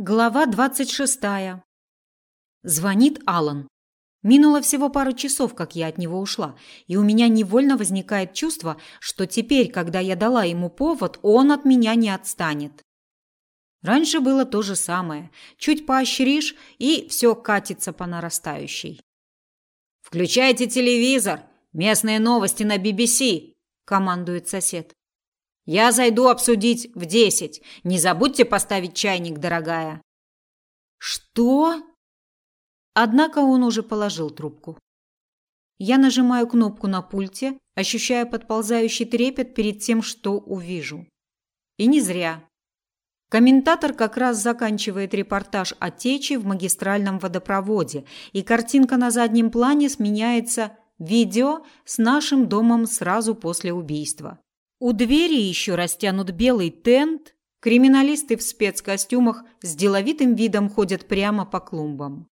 Глава двадцать шестая. Звонит Алан. Минуло всего пару часов, как я от него ушла, и у меня невольно возникает чувство, что теперь, когда я дала ему повод, он от меня не отстанет. Раньше было то же самое. Чуть поощришь, и все катится по нарастающей. «Включайте телевизор! Местные новости на BBC!» – командует сосед. Я зайду обсудить в десять. Не забудьте поставить чайник, дорогая. Что? Однако он уже положил трубку. Я нажимаю кнопку на пульте, ощущая подползающий трепет перед тем, что увижу. И не зря. Комментатор как раз заканчивает репортаж о тече в магистральном водопроводе, и картинка на заднем плане сменяется видео с нашим домом сразу после убийства. У двери еще растянут белый тент, криминалисты в спецкостюмах с деловитым видом ходят прямо по клумбам.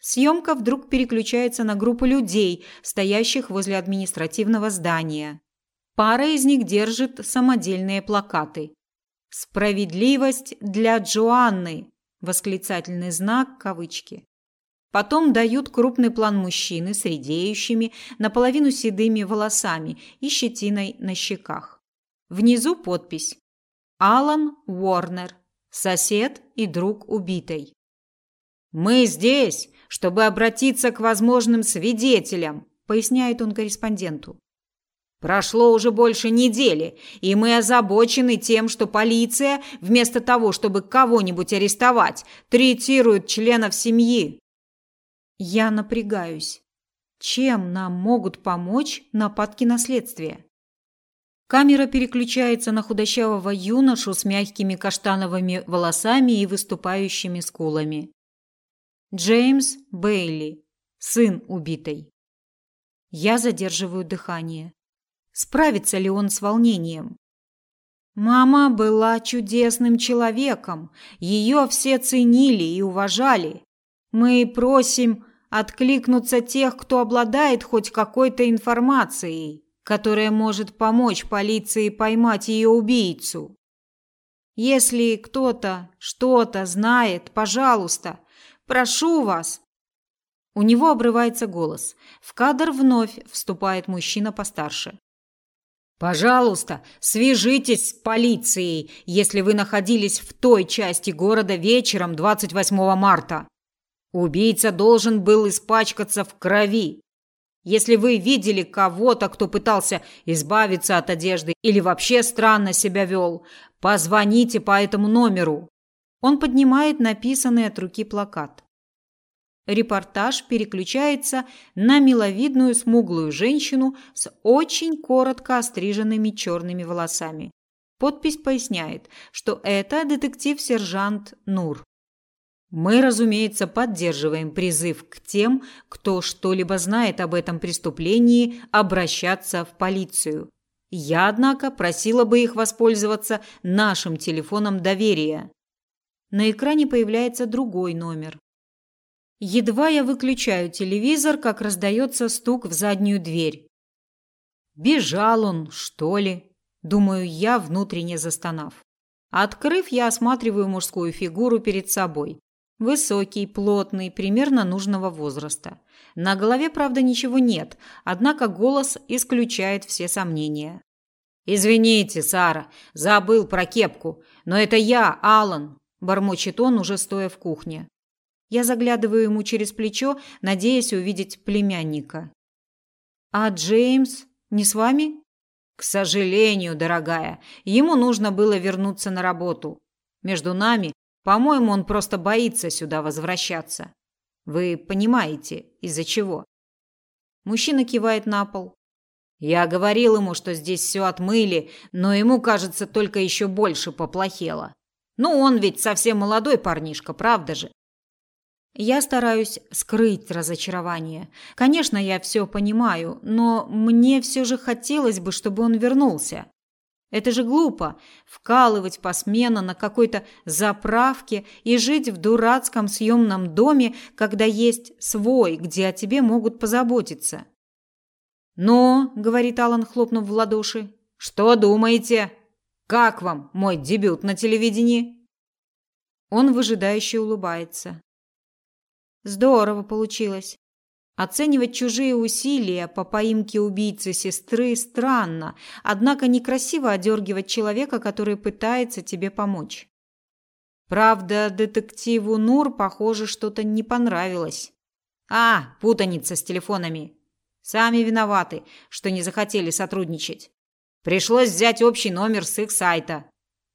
Съемка вдруг переключается на группу людей, стоящих возле административного здания. Пара из них держит самодельные плакаты. «Справедливость для Джоанны!» Восклицательный знак, кавычки. Потом дают крупный план мужчины с редеющими, наполовину седыми волосами и щетиной на щеках. Внизу подпись «Алан Уорнер, сосед и друг убитой». «Мы здесь, чтобы обратиться к возможным свидетелям», поясняет он корреспонденту. Прошло уже больше недели, и мы озабочены тем, что полиция, вместо того, чтобы кого-нибудь арестовать, третирует членов семьи. Я напрягаюсь. Чем нам могут помочь нападки на следствие? Камера переключается на худощавого юношу с мягкими каштановыми волосами и выступающими скулами. Джеймс Бейли, сын убитой. Я задерживаю дыхание. Справится ли он с волнением? Мама была чудесным человеком. Ее все ценили и уважали. Мы просим откликнуться тех, кто обладает хоть какой-то информацией, которая может помочь полиции поймать ее убийцу. Если кто-то что-то знает, пожалуйста, прошу вас. У него обрывается голос. В кадр вновь вступает мужчина постарше. Пожалуйста, свяжитесь с полицией, если вы находились в той части города вечером 28 марта. Убийца должен был испачкаться в крови. Если вы видели кого-то, кто пытался избавиться от одежды или вообще странно себя вел, позвоните по этому номеру. Он поднимает написанный от руки плакат. Репортаж переключается на миловидную смуглую женщину с очень коротко остриженными черными волосами. Подпись поясняет, что это детектив-сержант Нур. Мы, разумеется, поддерживаем призыв к тем, кто что-либо знает об этом преступлении, обращаться в полицию. Я, однако, просила бы их воспользоваться нашим телефоном доверия. На экране появляется другой номер. Едва я выключаю телевизор, как раздается стук в заднюю дверь. Бежал он, что ли? Думаю я, внутренне застонав. Открыв, я осматриваю мужскую фигуру перед собой. Высокий, плотный, примерно нужного возраста. На голове, правда, ничего нет, однако голос исключает все сомнения. Извините, Сара, забыл про кепку, но это я, Алан, бормочет он, уже стоя в кухне. Я заглядываю ему через плечо, надеясь увидеть племянника. А Джеймс не с вами? К сожалению, дорогая, ему нужно было вернуться на работу. Между нами по-моему, он просто боится сюда возвращаться. Вы понимаете, из-за чего? Мужчина кивает на пол. Я говорил ему, что здесь все отмыли, но ему, кажется, только еще больше поплохело. Ну, он ведь совсем молодой парнишка, правда же? Я стараюсь скрыть разочарование. Конечно, я все понимаю, но мне все же хотелось бы, чтобы он вернулся. Это же глупо вкалывать посменно на какой-то заправке и жить в дурацком съемном доме, когда есть свой, где о тебе могут позаботиться. "Но", говорит Алан, хлопнув в ладоши. "Что думаете? Как вам мой дебют на телевидении?" Он выжидающе улыбается. Здорово получилось. Оценивать чужие усилия по поимке убийцы сестры странно, однако некрасиво одергивать человека, который пытается тебе помочь. Правда, детективу Нур, похоже, что-то не понравилось. А, путаница с телефонами. Сами виноваты, что не захотели сотрудничать. Пришлось взять общий номер с их сайта.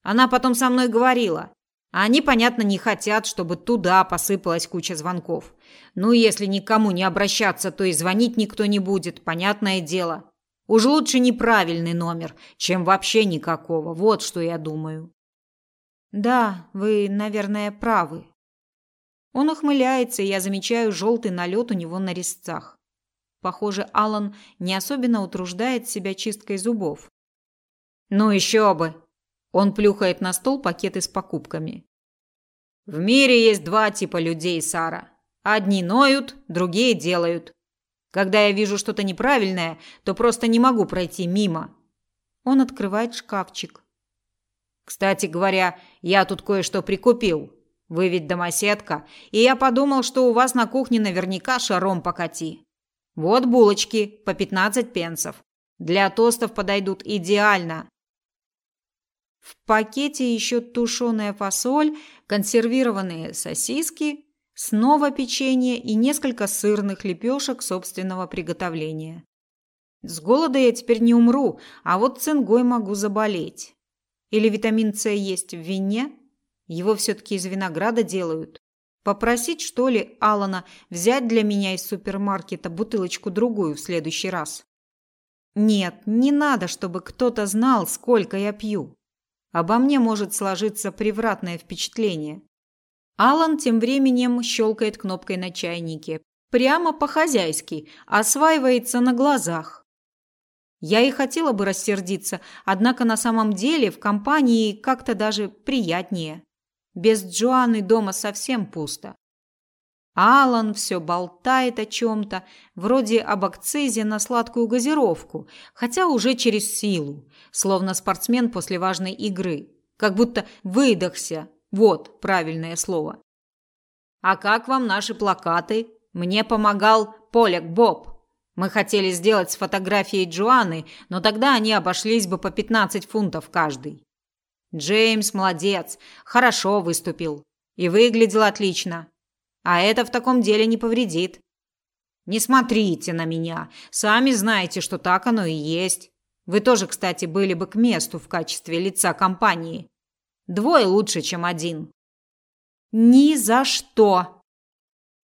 Она потом со мной говорила. А они, понятно, не хотят, чтобы туда посыпалась куча звонков. Ну, если никому не обращаться, то и звонить никто не будет, понятное дело. Уж лучше неправильный номер, чем вообще никакого. Вот что я думаю. Да, вы, наверное, правы. Он ухмыляется, и я замечаю желтый налет у него на резцах. Похоже, Алан не особенно утруждает себя чисткой зубов. Ну еще бы, он плюхает на стол пакеты с покупками. В мире есть два типа людей, Сара. Одни ноют, другие делают. Когда я вижу что-то неправильное, то просто не могу пройти мимо. Он открывает шкафчик. Кстати говоря, я тут кое-что прикупил. Вы ведь домоседка, и я подумал, что у вас на кухне наверняка шаром покати. Вот булочки по 15 пенсов. Для тостов подойдут идеально. В пакете еще тушеная фасоль, консервированные сосиски, снова печенье и несколько сырных лепешек собственного приготовления. С голода я теперь не умру, а вот цингой могу заболеть. Или витамин С есть в вине? Его все-таки из винограда делают. Попросить, что ли, Алана взять для меня из супермаркета бутылочку другую в следующий раз? Нет, не надо, чтобы кто-то знал, сколько я пью. Обо мне может сложиться превратное впечатление. Алан тем временем щелкает кнопкой на чайнике. Прямо по-хозяйски, осваивается на глазах. Я и хотела бы рассердиться, однако на самом деле в компании как-то даже приятнее. Без Джоанны дома совсем пусто. Алан все болтает о чем-то, вроде об акцизе на сладкую газировку, хотя уже через силу, словно спортсмен после важной игры, как будто выдохся. Вот правильное слово. А как вам наши плакаты? Мне помогал Поляк Боб. Мы хотели сделать с фотографией Джоанны, но тогда они обошлись бы по 15 фунтов каждый. Джеймс молодец, хорошо выступил и выглядел отлично. А это в таком деле не повредит. Не смотрите на меня. Сами знаете, что так оно и есть. Вы тоже, кстати, были бы к месту в качестве лица компании. Двое лучше, чем один. Ни за что.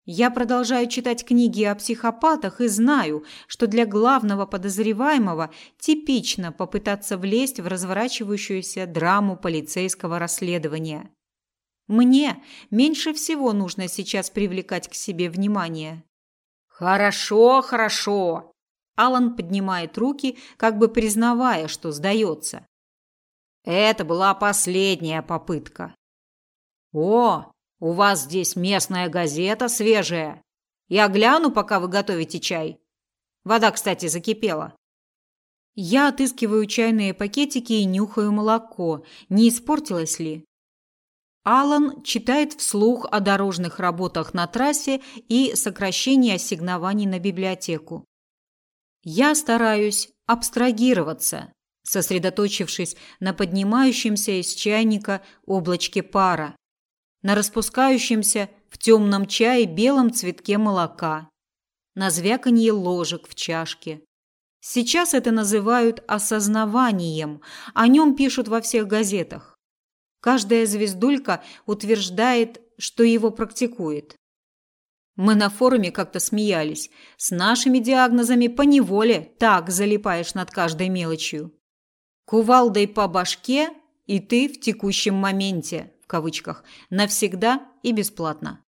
Я продолжаю читать книги о психопатах и знаю, что для главного подозреваемого типично попытаться влезть в разворачивающуюся драму полицейского расследования. Мне меньше всего нужно сейчас привлекать к себе внимание. Хорошо, хорошо. Алан поднимает руки, как бы признавая, что сдается. Это была последняя попытка. О, у вас здесь местная газета свежая. Я гляну, пока вы готовите чай. Вода, кстати, закипела. Я отыскиваю чайные пакетики и нюхаю молоко. Не испортилось ли? Алан читает вслух о дорожных работах на трассе и сокращении ассигнований на библиотеку. Я стараюсь абстрагироваться, сосредоточившись на поднимающемся из чайника облачке пара, на распускающемся в темном чае белом цветке молока, на звяканье ложек в чашке. Сейчас это называют осознаванием, о нем пишут во всех газетах. Каждая звездулька утверждает, что его практикует. Мы на форуме как-то смеялись. С нашими диагнозами по неволе так залипаешь над каждой мелочью. Кувалдой по башке, и ты в текущем моменте, в кавычках, навсегда и бесплатно.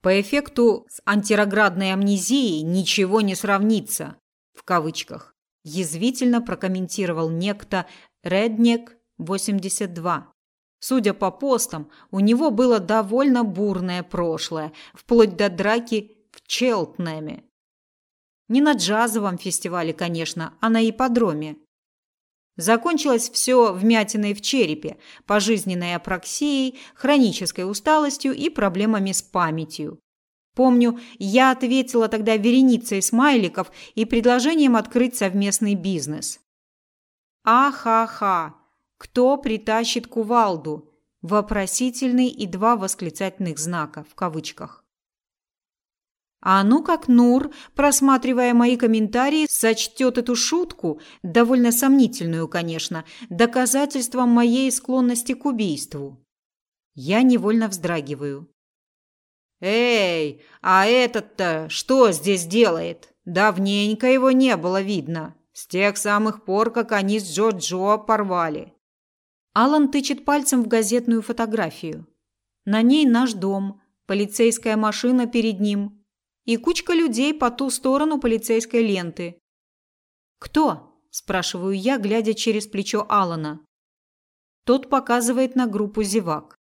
По эффекту с антироградной амнезией ничего не сравнится, в кавычках, язвительно прокомментировал некто Реднек 82. Судя по постам, у него было довольно бурное прошлое, вплоть до драки в Челтнеме. Не на джазовом фестивале, конечно, а на ипподроме. Закончилось все вмятиной в черепе, пожизненной апраксией, хронической усталостью и проблемами с памятью. Помню, я ответила тогда вереницей смайликов и предложением открыть совместный бизнес. Аха-ха! Кто притащит кувалду? Вопросительный и два восклицательных знака в кавычках. А ну как Нур, просматривая мои комментарии, сочтет эту шутку, довольно сомнительную, конечно, доказательством моей склонности к убийству. Я невольно вздрагиваю. Эй, а этот-то что здесь делает? Давненько его не было видно. С тех самых пор, как они с Джо-Джо порвали. Алан тычет пальцем в газетную фотографию. На ней наш дом, полицейская машина перед ним, и кучка людей по ту сторону полицейской ленты. «Кто?» – спрашиваю я, глядя через плечо Алана. Тот показывает на группу зевак.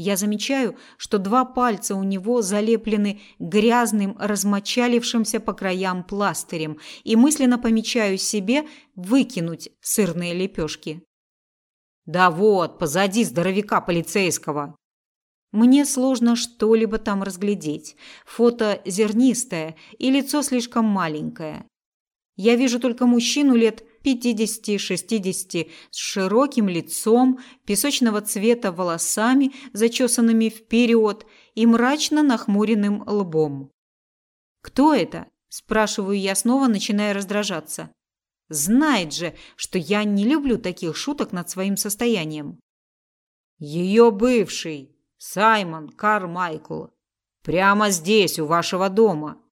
Я замечаю, что два пальца у него залеплены грязным, размочалившимся по краям пластырем, и мысленно помечаю себе выкинуть сырные лепешки. «Да вот, позади здоровяка полицейского!» Мне сложно что-либо там разглядеть. Фото зернистое и лицо слишком маленькое. Я вижу только мужчину лет 50-60 с широким лицом, песочного цвета волосами, зачесанными вперед и мрачно нахмуренным лбом. «Кто это?» – спрашиваю я снова, начиная раздражаться. Знает же, что я не люблю таких шуток над своим состоянием. «Ее бывший!» Саймон Кармайкл. Прямо здесь, у вашего дома.